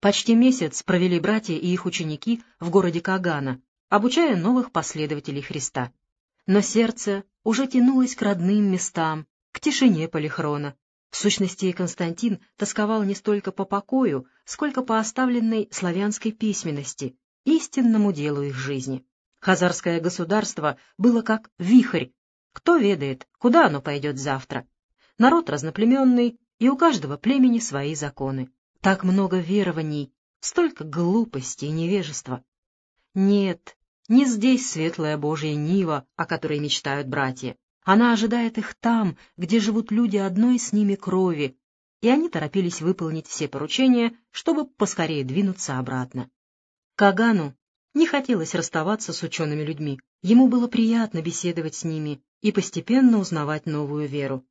Почти месяц провели братья и их ученики в городе Кагана, обучая новых последователей Христа. Но сердце уже тянулось к родным местам, к тишине полихрона. В сущности, Константин тосковал не столько по покою, сколько по оставленной славянской письменности, истинному делу их жизни. Хазарское государство было как вихрь. Кто ведает, куда оно пойдет завтра? Народ разноплеменный, и у каждого племени свои законы. Так много верований, столько глупости и невежества. Нет, не здесь светлая Божья Нива, о которой мечтают братья. Она ожидает их там, где живут люди одной с ними крови, и они торопились выполнить все поручения, чтобы поскорее двинуться обратно. Кагану не хотелось расставаться с учеными людьми, ему было приятно беседовать с ними и постепенно узнавать новую веру.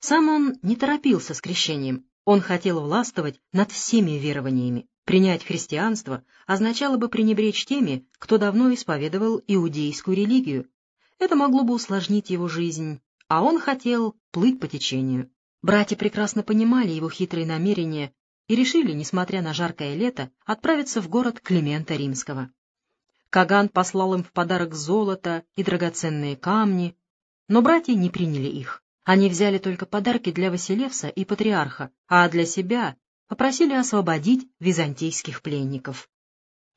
Сам он не торопился с крещением, он хотел властвовать над всеми верованиями. Принять христианство означало бы пренебречь теми, кто давно исповедовал иудейскую религию. Это могло бы усложнить его жизнь, а он хотел плыть по течению. Братья прекрасно понимали его хитрые намерения и решили, несмотря на жаркое лето, отправиться в город Климента Римского. Каган послал им в подарок золото и драгоценные камни, но братья не приняли их. Они взяли только подарки для Василевса и патриарха, а для себя попросили освободить византийских пленников.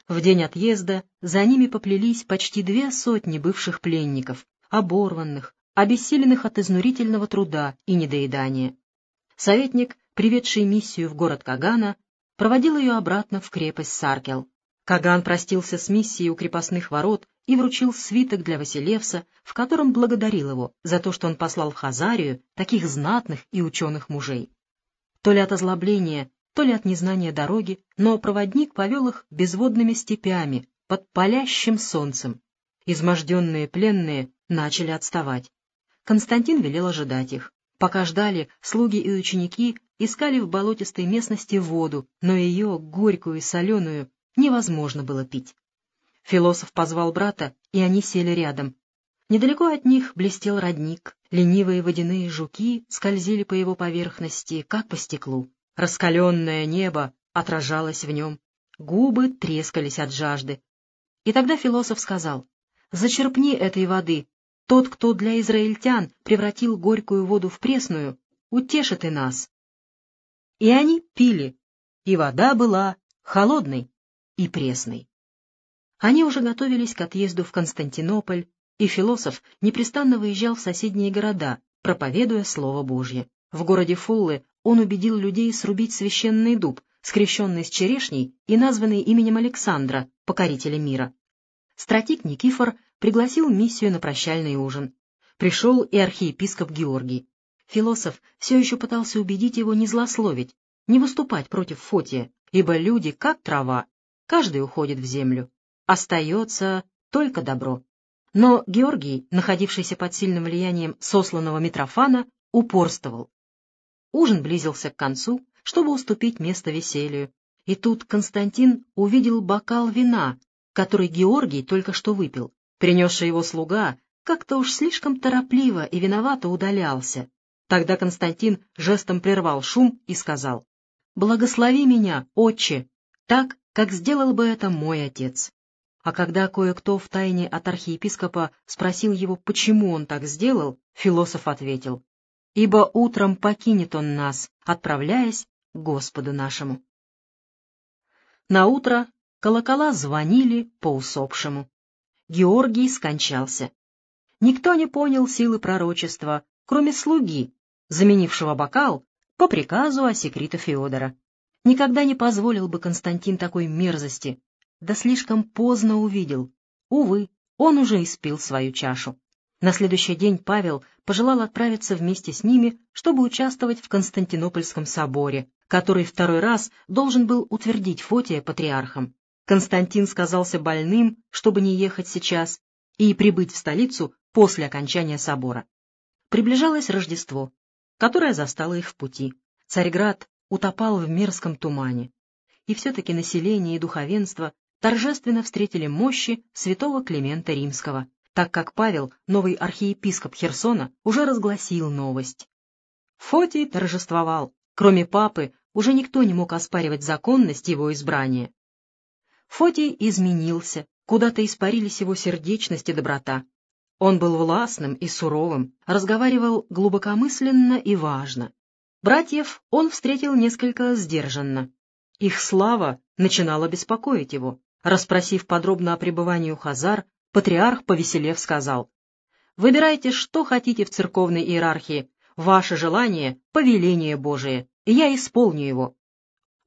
В день отъезда за ними поплелись почти две сотни бывших пленников, оборванных, обессиленных от изнурительного труда и недоедания. Советник, приведший миссию в город Кагана, проводил ее обратно в крепость Саркел. Каган простился с миссией у крепостных ворот и вручил свиток для Василевса, в котором благодарил его за то, что он послал в Хазарию таких знатных и ученых мужей. То ли от озлобления, то ли от незнания дороги, но проводник повел их безводными степями под палящим солнцем. Изможденные пленные начали отставать. Константин велел ожидать их. Пока ждали, слуги и ученики искали в болотистой местности воду, но ее, горькую и соленую, невозможно было пить. Философ позвал брата, и они сели рядом. Недалеко от них блестел родник, ленивые водяные жуки скользили по его поверхности, как по стеклу. Раскаленное небо отражалось в нем, губы трескались от жажды. И тогда философ сказал, «Зачерпни этой воды, тот, кто для израильтян превратил горькую воду в пресную, утешит и нас». И они пили, и вода была холодной и пресной. Они уже готовились к отъезду в Константинополь, и философ непрестанно выезжал в соседние города, проповедуя Слово Божье. В городе Фуллы он убедил людей срубить священный дуб, скрещенный с черешней и названный именем Александра, покорителя мира. Стратик Никифор пригласил миссию на прощальный ужин. Пришел и архиепископ Георгий. Философ все еще пытался убедить его не злословить, не выступать против Фотия, ибо люди, как трава, каждый уходит в землю. Остается только добро. Но Георгий, находившийся под сильным влиянием сосланного Митрофана, упорствовал. Ужин близился к концу, чтобы уступить место веселью, и тут Константин увидел бокал вина, который Георгий только что выпил. Принесший его слуга как-то уж слишком торопливо и виновато удалялся. Тогда Константин жестом прервал шум и сказал, «Благослови меня, отче, так, как сделал бы это мой отец». А когда кое-кто втайне от архиепископа спросил его, почему он так сделал, философ ответил, «Ибо утром покинет он нас, отправляясь к Господу нашему». На утро колокола звонили по усопшему. Георгий скончался. Никто не понял силы пророчества, кроме слуги, заменившего бокал по приказу Осекрита Феодора. Никогда не позволил бы Константин такой мерзости, да слишком поздно увидел. Увы, он уже испил свою чашу. На следующий день Павел пожелал отправиться вместе с ними, чтобы участвовать в Константинопольском соборе, который второй раз должен был утвердить Фотия патриархом. Константин сказался больным, чтобы не ехать сейчас, и прибыть в столицу после окончания собора. Приближалось Рождество, которое застало их в пути. Царьград утопал в мерзком тумане, и все-таки население и духовенство торжественно встретили мощи святого Климента Римского, так как Павел, новый архиепископ Херсона, уже разгласил новость. Фотий торжествовал. Кроме папы, уже никто не мог оспаривать законность его избрания. Фотий изменился, куда-то испарились его сердечность и доброта. Он был властным и суровым, разговаривал глубокомысленно и важно. Братьев он встретил несколько сдержанно. Их слава начинала беспокоить его. Расспросив подробно о пребывании у Хазар, патриарх, повеселев, сказал, «Выбирайте, что хотите в церковной иерархии. Ваше желание — повеление Божие, и я исполню его».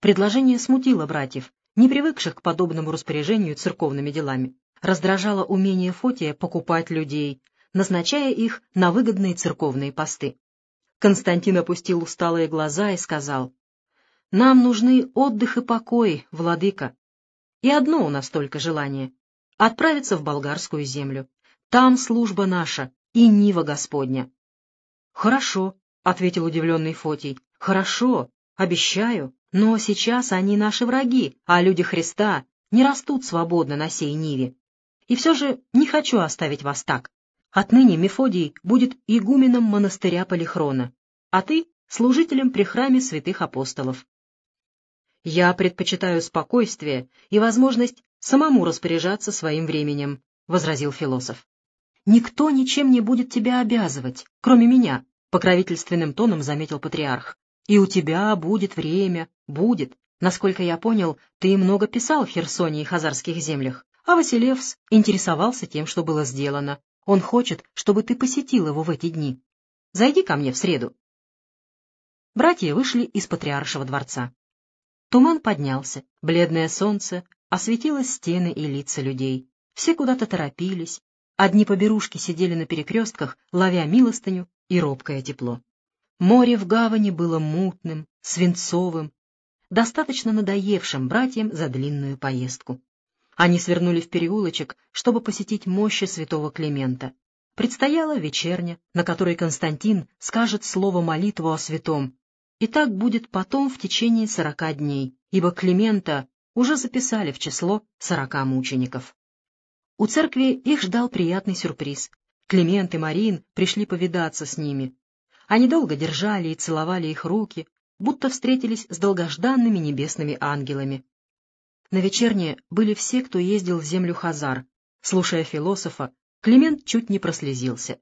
Предложение смутило братьев, не привыкших к подобному распоряжению церковными делами раздражало умение Фотия покупать людей, назначая их на выгодные церковные посты. Константин опустил усталые глаза и сказал, «Нам нужны отдых и покой, владыка. И одно у нас только желание — отправиться в болгарскую землю. Там служба наша и нива Господня». «Хорошо», — ответил удивленный Фотий, — «хорошо, обещаю, но сейчас они наши враги, а люди Христа не растут свободно на сей ниве. И все же не хочу оставить вас так. Отныне Мефодий будет игуменом монастыря Полихрона, а ты — служителем при храме святых апостолов. Я предпочитаю спокойствие и возможность самому распоряжаться своим временем, — возразил философ. Никто ничем не будет тебя обязывать, кроме меня, — покровительственным тоном заметил патриарх. И у тебя будет время, будет. Насколько я понял, ты много писал в Херсоне и Хазарских землях. А Василевс интересовался тем, что было сделано. Он хочет, чтобы ты посетил его в эти дни. Зайди ко мне в среду. Братья вышли из патриаршего дворца. Туман поднялся, бледное солнце осветило стены и лица людей. Все куда-то торопились. Одни поберушки сидели на перекрестках, ловя милостыню и робкое тепло. Море в гавани было мутным, свинцовым, достаточно надоевшим братьям за длинную поездку. Они свернули в переулочек, чтобы посетить мощи святого Климента. Предстояла вечерня, на которой Константин скажет слово-молитву о святом, и так будет потом в течение сорока дней, ибо Климента уже записали в число сорока мучеников. У церкви их ждал приятный сюрприз. Климент и Марин пришли повидаться с ними. Они долго держали и целовали их руки, будто встретились с долгожданными небесными ангелами. На вечерне были все, кто ездил в землю Хазар. Слушая философа, Климент чуть не прослезился.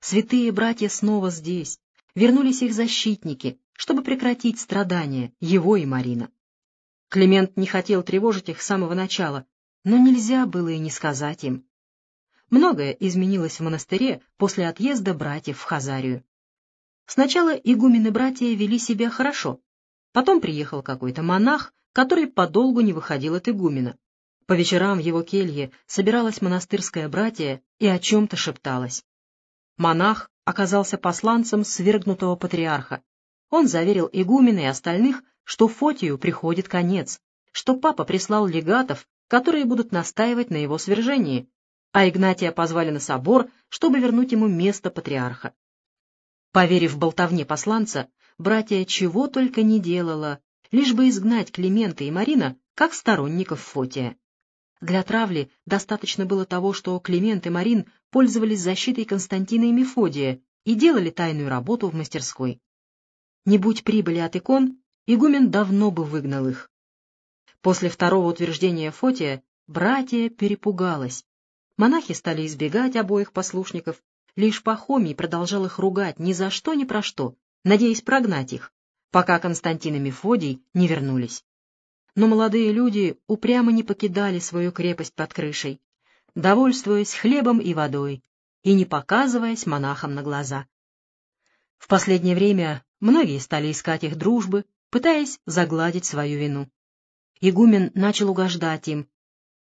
Святые братья снова здесь. Вернулись их защитники, чтобы прекратить страдания, его и Марина. Климент не хотел тревожить их с самого начала, но нельзя было и не сказать им. Многое изменилось в монастыре после отъезда братьев в Хазарию. Сначала игумены-братья вели себя хорошо, потом приехал какой-то монах, который подолгу не выходил от игумена. По вечерам в его келье собиралась монастырская братья и о чем-то шепталась. Монах оказался посланцем свергнутого патриарха. Он заверил игумена и остальных, что Фотию приходит конец, что папа прислал легатов, которые будут настаивать на его свержении, а Игнатия позвали на собор, чтобы вернуть ему место патриарха. Поверив болтовне посланца, братья чего только не делала, лишь бы изгнать Климента и Марина как сторонников Фотия. Для травли достаточно было того, что Климент и Марин пользовались защитой Константина и Мефодия и делали тайную работу в мастерской. Не будь прибыли от икон, игумен давно бы выгнал их. После второго утверждения Фотия братья перепугалась. Монахи стали избегать обоих послушников, лишь Пахомий продолжал их ругать ни за что ни про что, надеясь прогнать их пока Константин и Мефодий не вернулись. Но молодые люди упрямо не покидали свою крепость под крышей, довольствуясь хлебом и водой и не показываясь монахам на глаза. В последнее время многие стали искать их дружбы, пытаясь загладить свою вину. Игумен начал угождать им.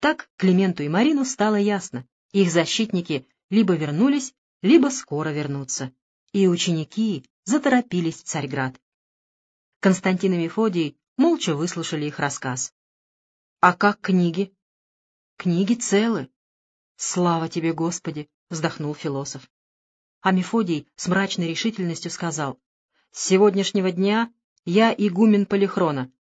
Так Клименту и Марину стало ясно, их защитники либо вернулись, либо скоро вернутся, и ученики заторопились в Царьград. Константин и Мефодий молча выслушали их рассказ. — А как книги? — Книги целы. — Слава тебе, Господи! — вздохнул философ. А Мефодий с мрачной решительностью сказал, — С сегодняшнего дня я игумен Полихрона.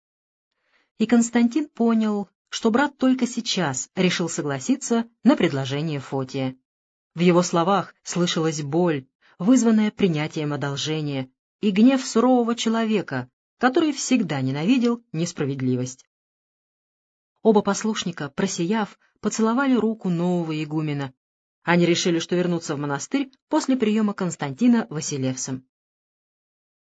И Константин понял, что брат только сейчас решил согласиться на предложение Фотия. В его словах слышалась боль, вызванная принятием одолжения, и гнев сурового человека, который всегда ненавидел несправедливость. Оба послушника, просияв, поцеловали руку нового игумена. Они решили, что вернутся в монастырь после приема Константина Василевсом.